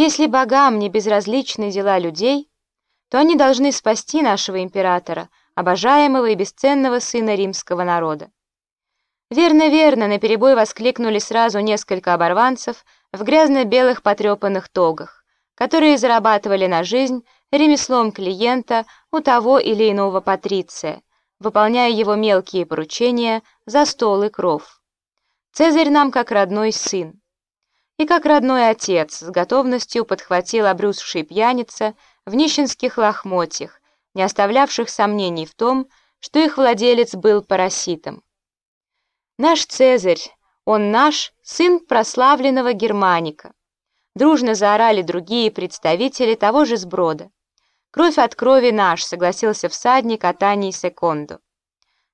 Если богам не безразличны дела людей, то они должны спасти нашего императора, обожаемого и бесценного сына римского народа. «Верно, верно!» — наперебой воскликнули сразу несколько оборванцев в грязно-белых потрепанных тогах, которые зарабатывали на жизнь ремеслом клиента у того или иного патриция, выполняя его мелкие поручения за стол и кров. Цезарь нам как родной сын. И как родной отец с готовностью подхватил обрюзший пьяница в нищенских лохмотьях, не оставлявших сомнений в том, что их владелец был параситом. Наш Цезарь, он наш, сын прославленного Германика. Дружно заорали другие представители того же сброда. Кровь от крови наш, согласился всадник Атаний Секондо.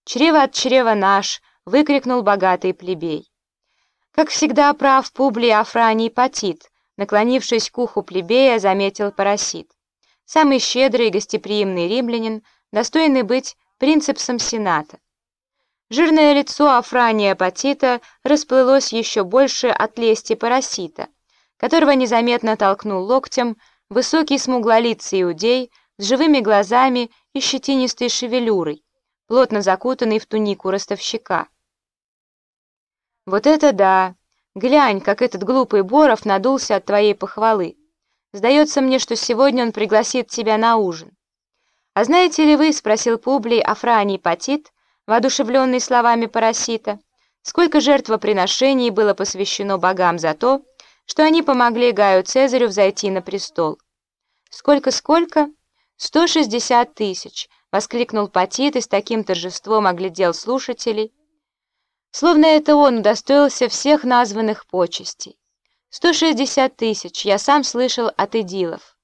Чрево от чрева наш, выкрикнул богатый плебей. Как всегда прав Публий Афраний Патит, наклонившись к уху плебея, заметил парасит. Самый щедрый и гостеприимный римлянин, достойный быть принципсом Сената. Жирное лицо Афрания Патита расплылось еще больше от лести парасита, которого незаметно толкнул локтем высокий смуглолицый иудей с живыми глазами и щетинистой шевелюрой, плотно закутанный в тунику ростовщика. «Вот это да! Глянь, как этот глупый Боров надулся от твоей похвалы. Сдается мне, что сегодня он пригласит тебя на ужин». «А знаете ли вы, — спросил Публий Афраний Патит, воодушевленный словами Парасита, сколько жертвоприношений было посвящено богам за то, что они помогли Гаю Цезарю взойти на престол. «Сколько-сколько?» «Сто шестьдесят тысяч!» — воскликнул Патит и с таким торжеством оглядел слушателей, словно это он удостоился всех названных почестей. «Сто шестьдесят тысяч! Я сам слышал от идилов!»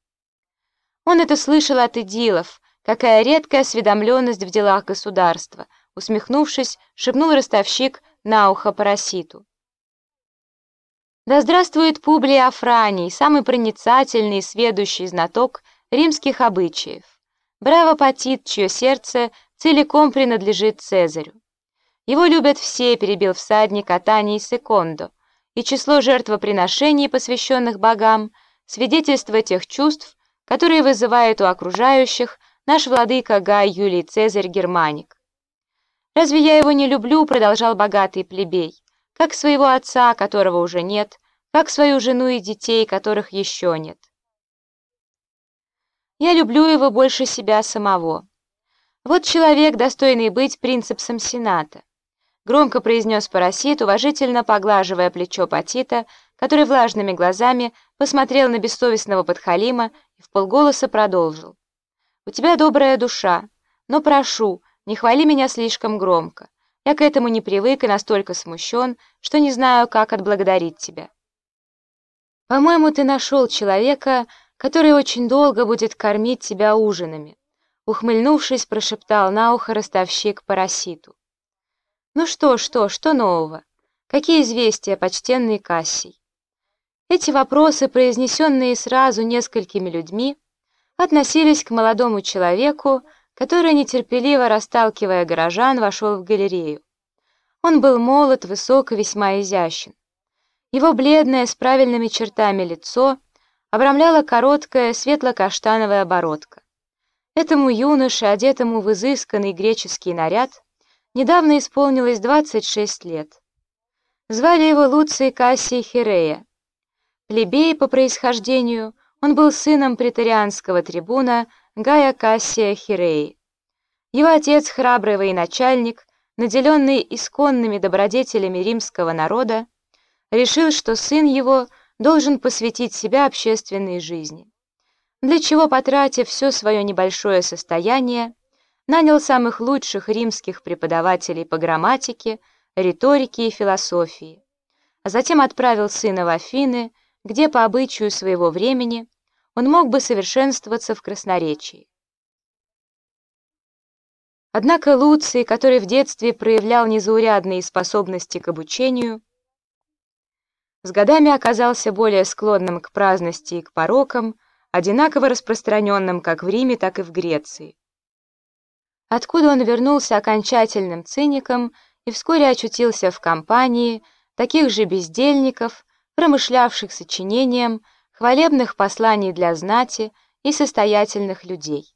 Он это слышал от идилов, какая редкая осведомленность в делах государства — усмехнувшись, шепнул ростовщик на ухо параситу. Да здравствует Публий Афраний, самый проницательный и сведущий знаток римских обычаев. Браво Патит, чье сердце целиком принадлежит Цезарю. Его любят все, перебил всадник Атаний Секондо, и число жертвоприношений, посвященных богам, свидетельство тех чувств, которые вызывает у окружающих наш владыка Гай Юлий Цезарь Германик. «Разве я его не люблю?» — продолжал богатый плебей. «Как своего отца, которого уже нет, как свою жену и детей, которых еще нет. Я люблю его больше себя самого. Вот человек, достойный быть принципсом Сената», — громко произнес Парасит, уважительно поглаживая плечо Патита, который влажными глазами посмотрел на бессовестного подхалима и вполголоса продолжил. «У тебя добрая душа, но прошу, не хвали меня слишком громко. Я к этому не привык и настолько смущен, что не знаю, как отблагодарить тебя. По-моему, ты нашел человека, который очень долго будет кормить тебя ужинами. Ухмыльнувшись, прошептал на ухо ростовщик Параситу. Ну что, что, что нового? Какие известия, почтенный Кассий? Эти вопросы, произнесенные сразу несколькими людьми, относились к молодому человеку, который, нетерпеливо расталкивая горожан, вошел в галерею. Он был молод, высок и весьма изящен. Его бледное, с правильными чертами лицо обрамляла короткая светло-каштановая оборотка. Этому юноше, одетому в изысканный греческий наряд, недавно исполнилось 26 лет. Звали его Луций Кассий Хирея. Плебей по происхождению, он был сыном претарианского трибуна Гая Кассия Хиреи. Его отец, храбрый военачальник, наделенный исконными добродетелями римского народа, решил, что сын его должен посвятить себя общественной жизни, для чего, потратив все свое небольшое состояние, нанял самых лучших римских преподавателей по грамматике, риторике и философии, а затем отправил сына в Афины, где по обычаю своего времени он мог бы совершенствоваться в красноречии. Однако Луций, который в детстве проявлял незаурядные способности к обучению, с годами оказался более склонным к праздности и к порокам, одинаково распространенным как в Риме, так и в Греции. Откуда он вернулся окончательным циником и вскоре очутился в компании таких же бездельников, промышлявших сочинением, хвалебных посланий для знати и состоятельных людей.